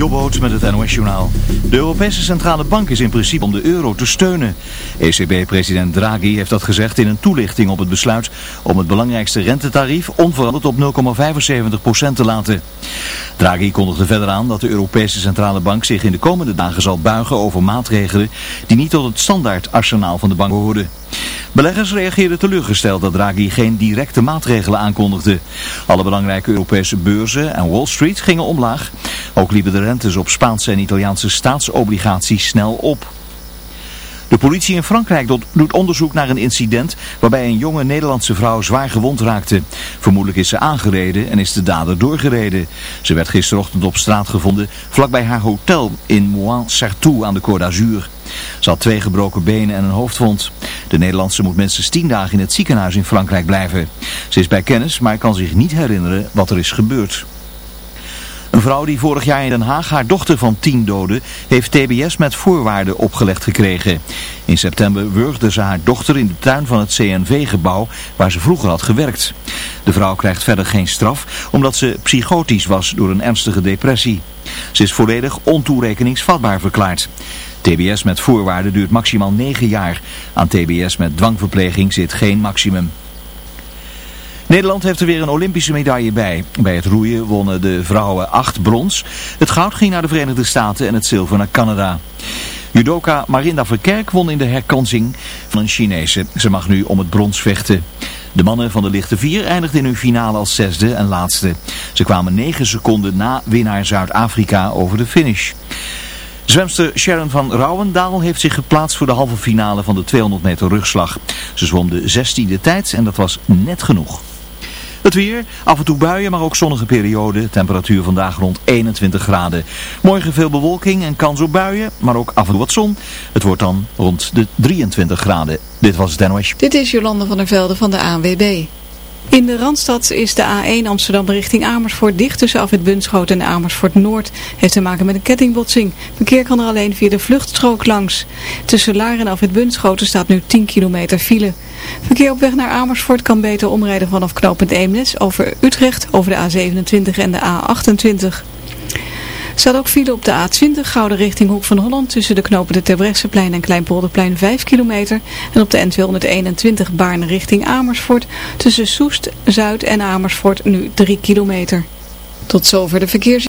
Jobboot met het NOS Journaal. De Europese Centrale Bank is in principe om de euro te steunen. ECB-president Draghi heeft dat gezegd in een toelichting op het besluit om het belangrijkste rentetarief onveranderd op 0,75% te laten. Draghi kondigde verder aan dat de Europese Centrale Bank zich in de komende dagen zal buigen over maatregelen die niet tot het standaard arsenaal van de bank behoorden. Beleggers reageerden teleurgesteld dat Draghi geen directe maatregelen aankondigde. Alle belangrijke Europese beurzen en Wall Street gingen omlaag. Ook liepen de rentes op Spaanse en Italiaanse staatsobligaties snel op. De politie in Frankrijk doet onderzoek naar een incident waarbij een jonge Nederlandse vrouw zwaar gewond raakte. Vermoedelijk is ze aangereden en is de dader doorgereden. Ze werd gisterochtend op straat gevonden vlakbij haar hotel in Moin-Sartou aan de Côte d'Azur. Ze had twee gebroken benen en een hoofdwond. De Nederlandse moet minstens tien dagen in het ziekenhuis in Frankrijk blijven. Ze is bij kennis, maar kan zich niet herinneren wat er is gebeurd. Een vrouw die vorig jaar in Den Haag haar dochter van tien doodde, heeft TBS met voorwaarden opgelegd gekregen. In september wurgde ze haar dochter in de tuin van het CNV-gebouw waar ze vroeger had gewerkt. De vrouw krijgt verder geen straf omdat ze psychotisch was door een ernstige depressie. Ze is volledig ontoerekeningsvatbaar verklaard. TBS met voorwaarden duurt maximaal 9 jaar. Aan TBS met dwangverpleging zit geen maximum. Nederland heeft er weer een Olympische medaille bij. Bij het roeien wonnen de vrouwen 8 brons. Het goud ging naar de Verenigde Staten en het zilver naar Canada. Judoka Marinda Verkerk won in de herkansing van een Chinese. Ze mag nu om het brons vechten. De mannen van de lichte vier eindigden in hun finale als zesde en laatste. Ze kwamen 9 seconden na winnaar Zuid-Afrika over de finish. Zwemster Sharon van Rouwendaal heeft zich geplaatst voor de halve finale van de 200 meter rugslag. Ze zwom de 16e tijd en dat was net genoeg. Het weer, af en toe buien, maar ook zonnige periode. Temperatuur vandaag rond 21 graden. Morgen veel bewolking en kans op buien, maar ook af en toe wat zon. Het wordt dan rond de 23 graden. Dit was het. Dit is Jolande van der Velde van de ANWB. In de Randstad is de A1 Amsterdam richting Amersfoort dicht tussen Afwit Bunschoot en Amersfoort Noord. Heeft te maken met een kettingbotsing. Verkeer kan er alleen via de vluchtstrook langs. Tussen Laar en Afwit Bunschoten staat nu 10 kilometer file. Verkeer op weg naar Amersfoort kan beter omrijden vanaf knooppunt Eemnes over Utrecht over de A27 en de A28 staat ook file op de A20 Gouden richting Hoek van Holland tussen de knopen de Terbrechtseplein en Kleinpolderplein 5 kilometer. En op de N221 Baarn richting Amersfoort tussen Soest, Zuid en Amersfoort nu 3 kilometer. Tot zover de verkeers...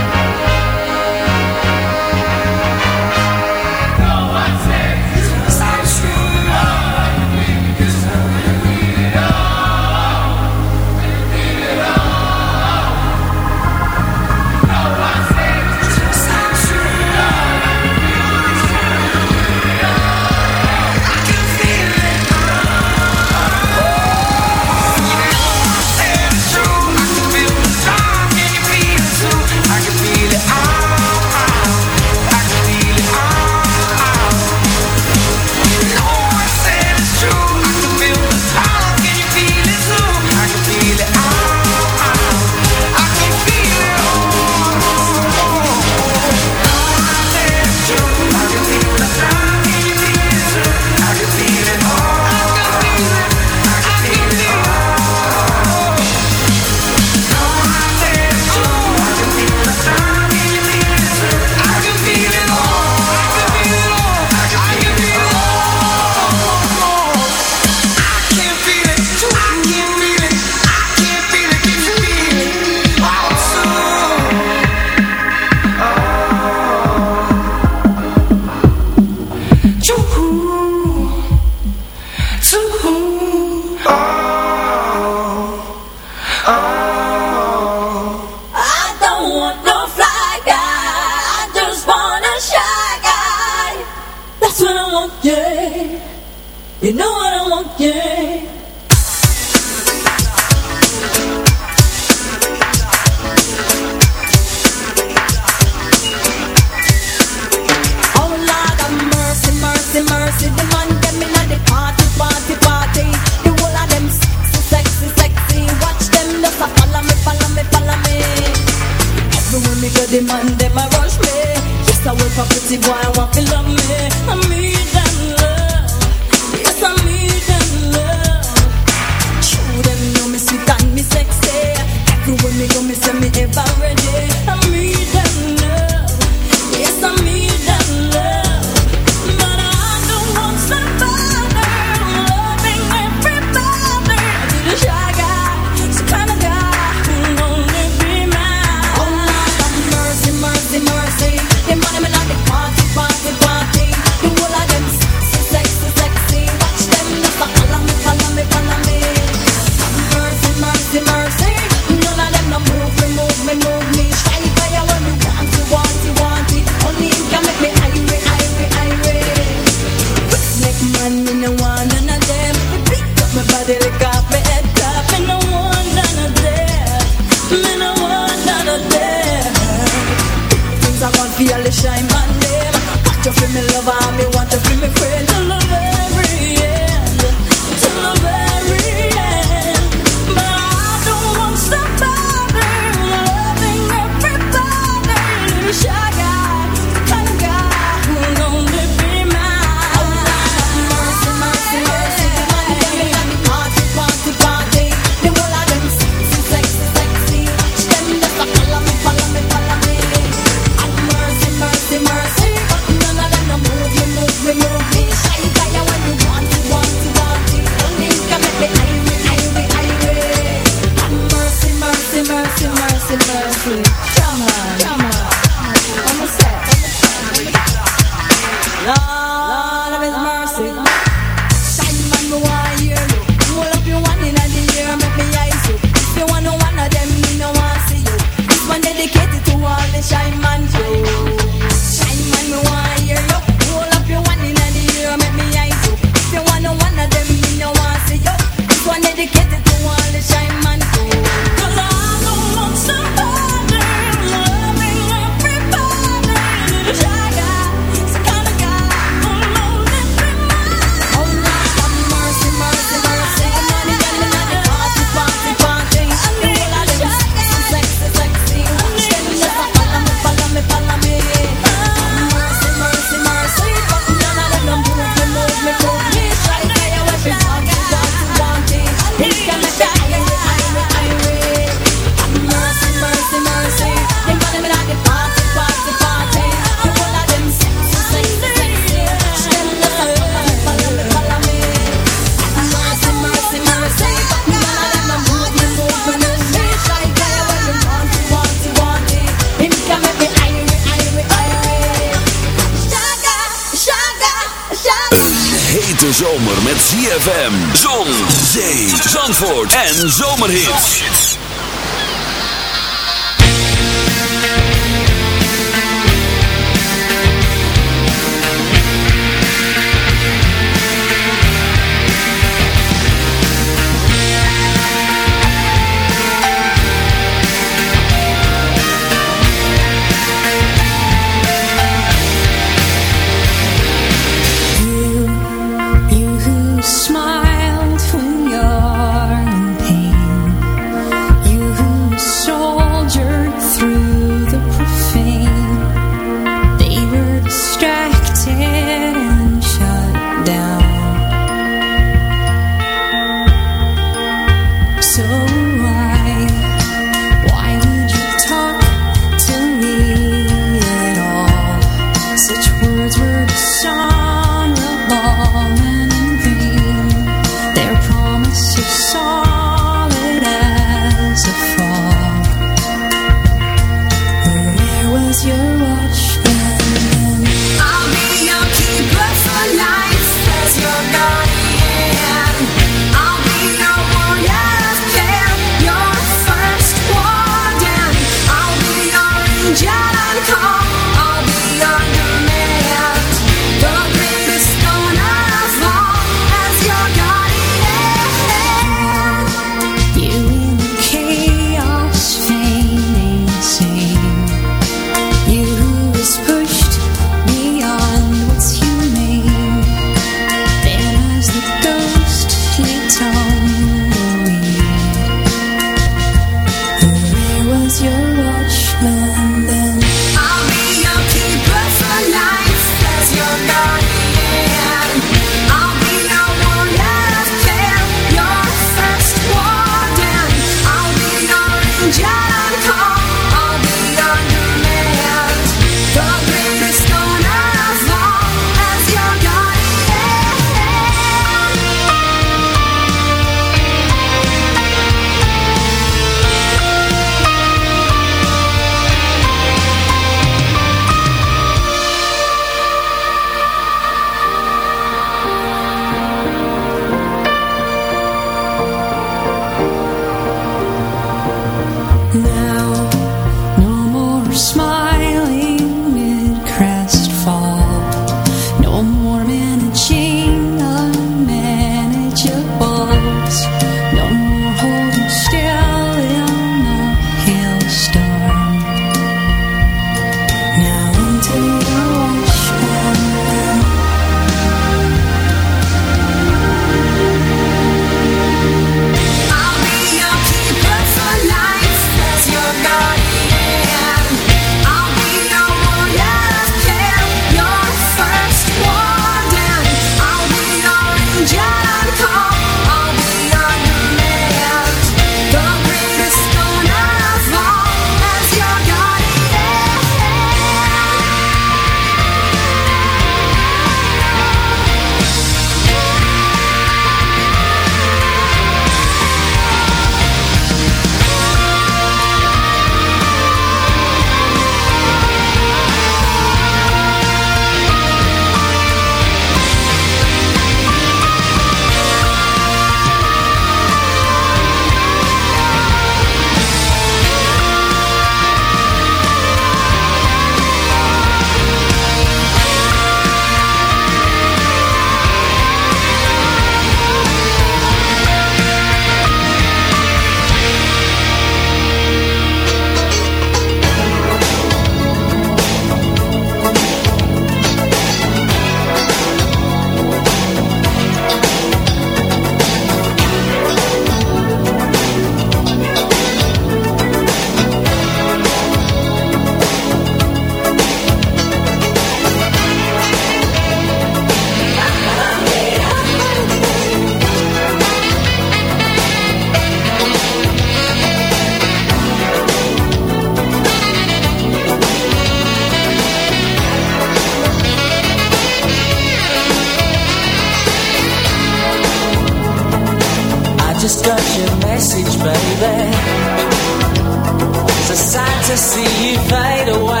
It's a sight to see you fade away.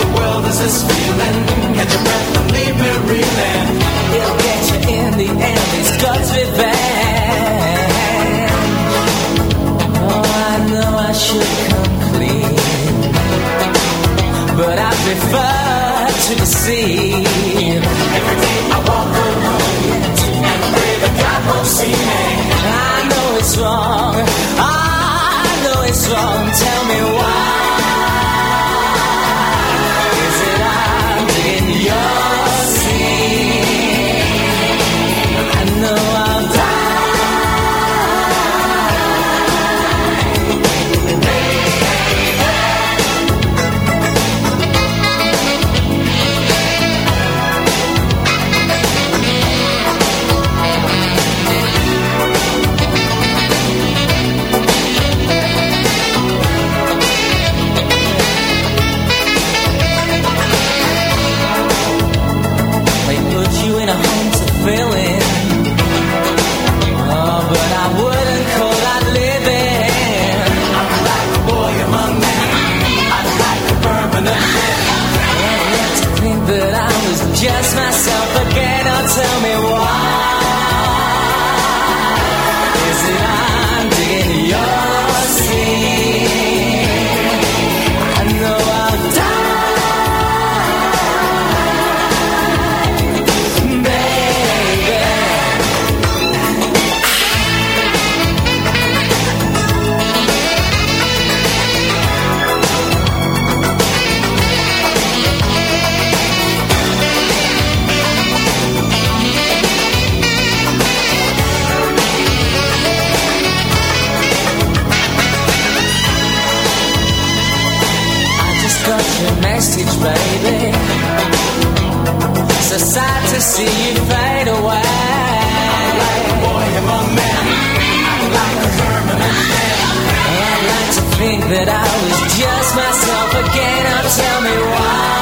The world is this feeling. Catch your breath and leave me reeling. It'll get you in the end. These guts revenge. Oh, I know I should come clean, but I prefer to deceive. Every day I walk alone and pray that God won't see me. I know it's wrong. I song. Tell me why. Baby. So sad to see you fade away. I'm like a boy among men. I'm like a permanent man. I'd like to think that I was just myself again. Now tell me why.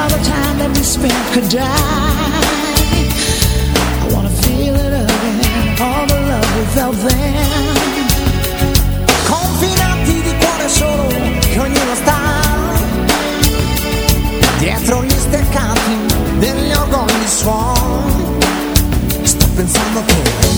all the time that we spent could die I wanna feel it again All the love we felt then Confinati di cuore solo Che ognuno sta Dietro gli steccati Degli orgogli suoni. Sto pensando che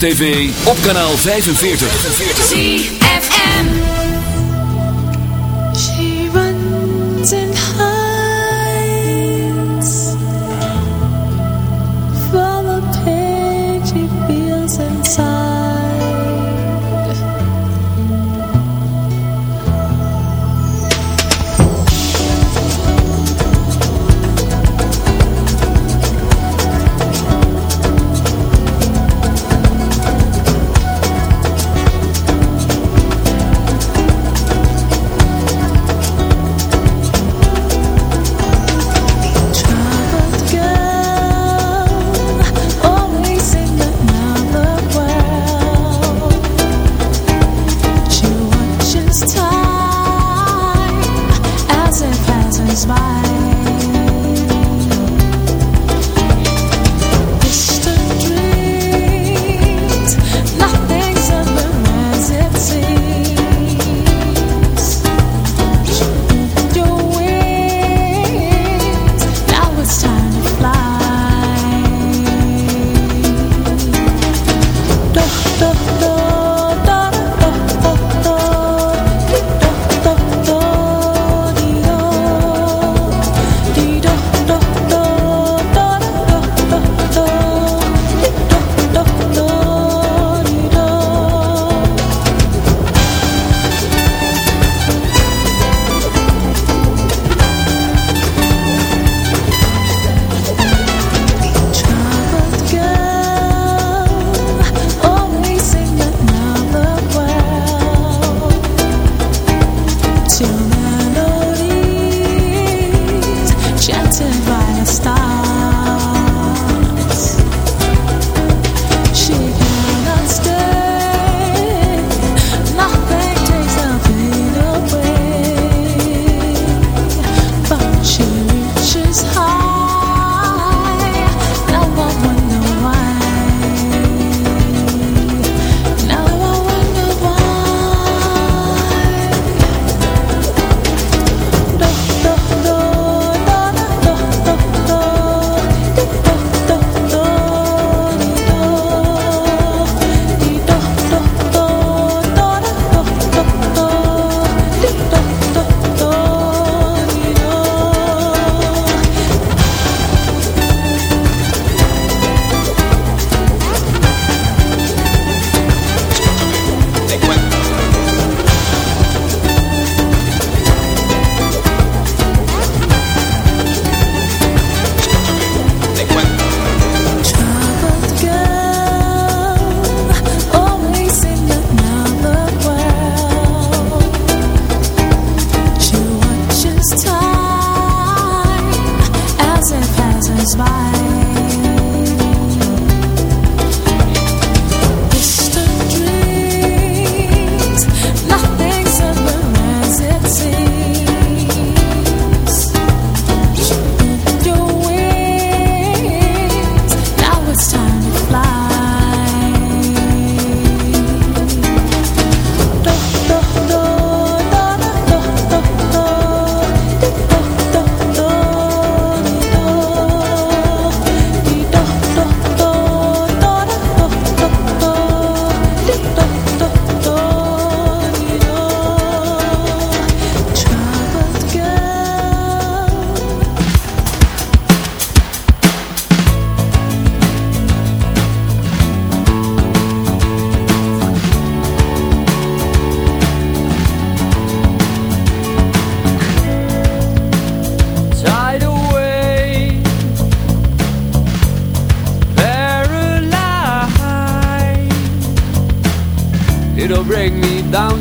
TV op kanaal 45.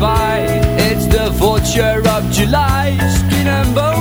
It's the vulture of July, skin and bone.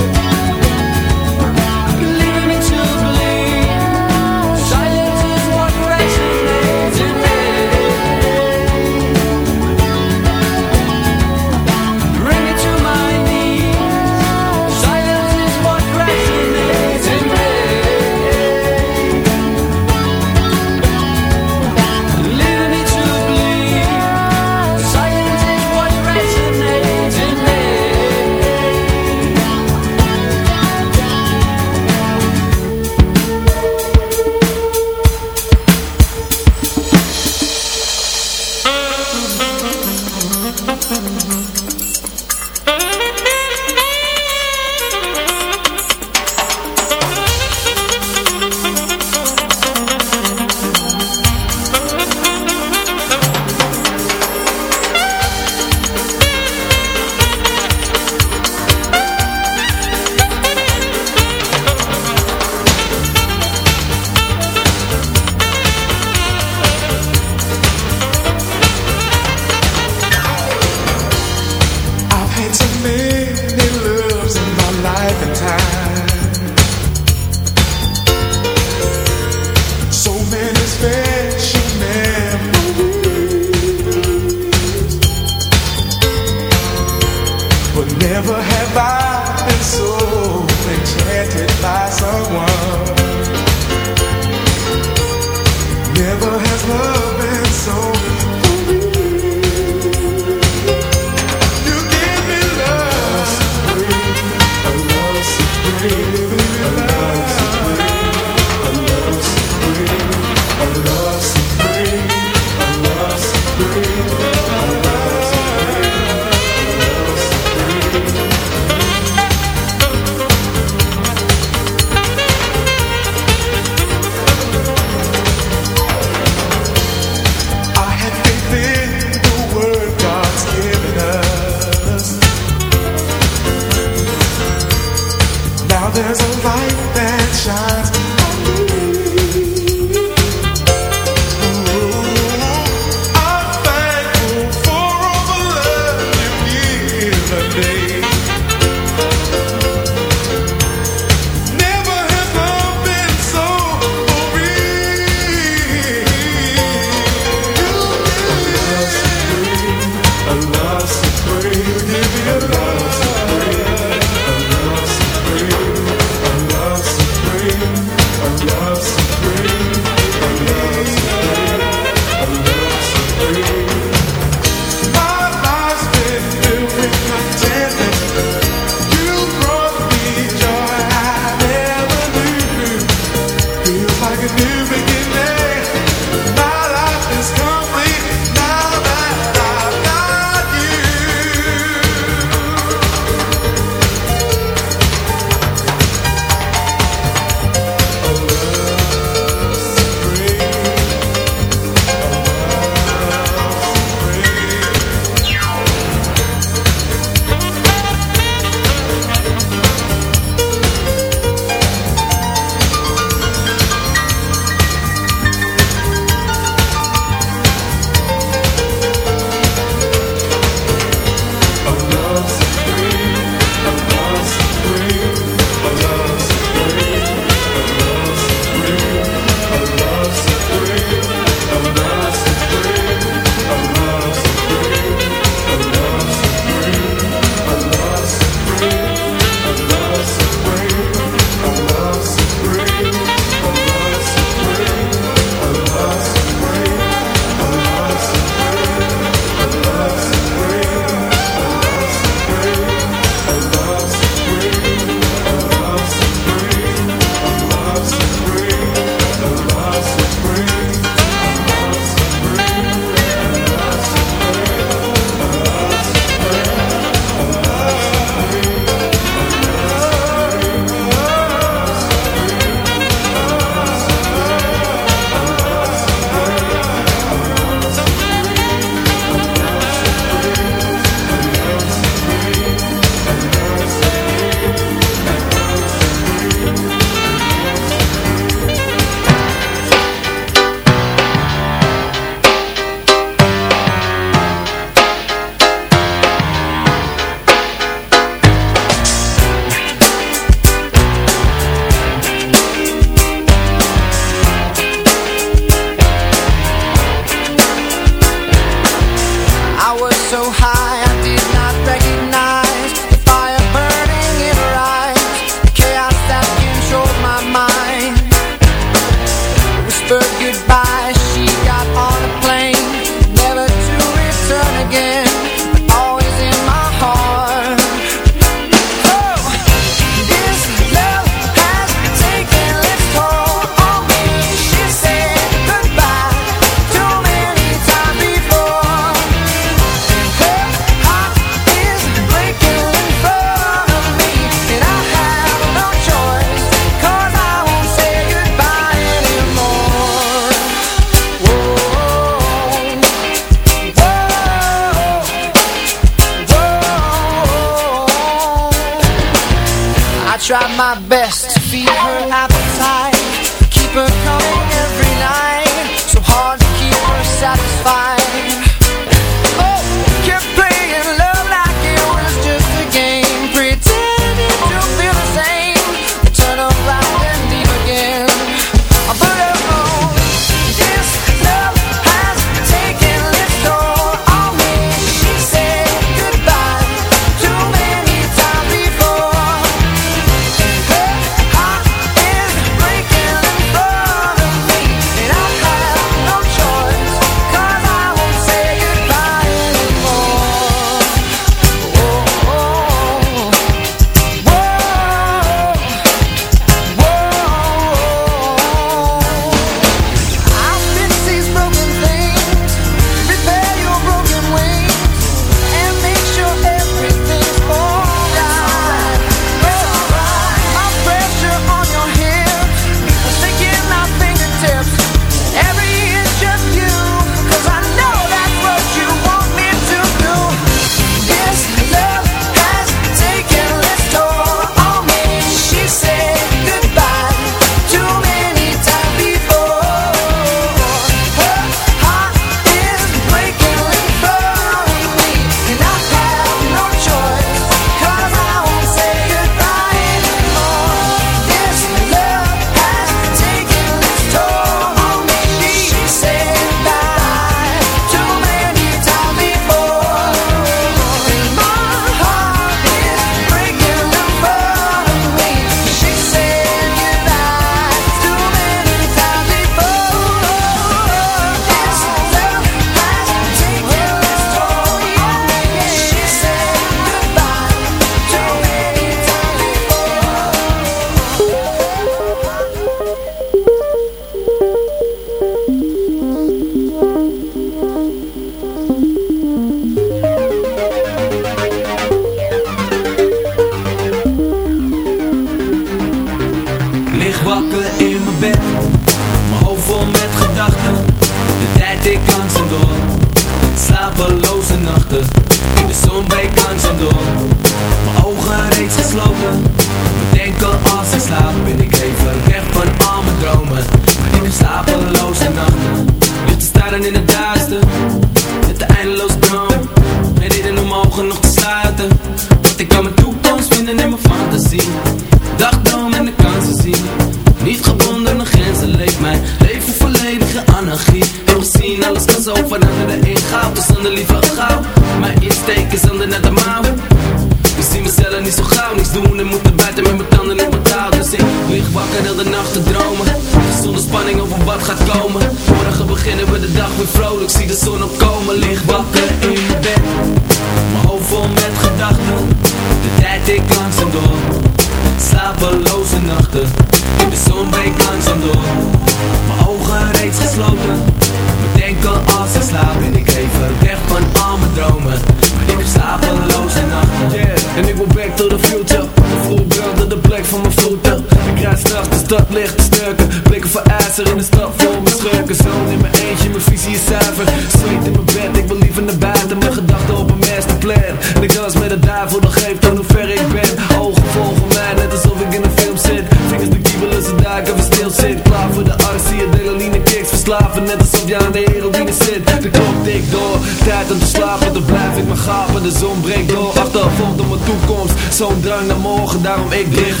zo'n drang naar morgen, daarom ik lig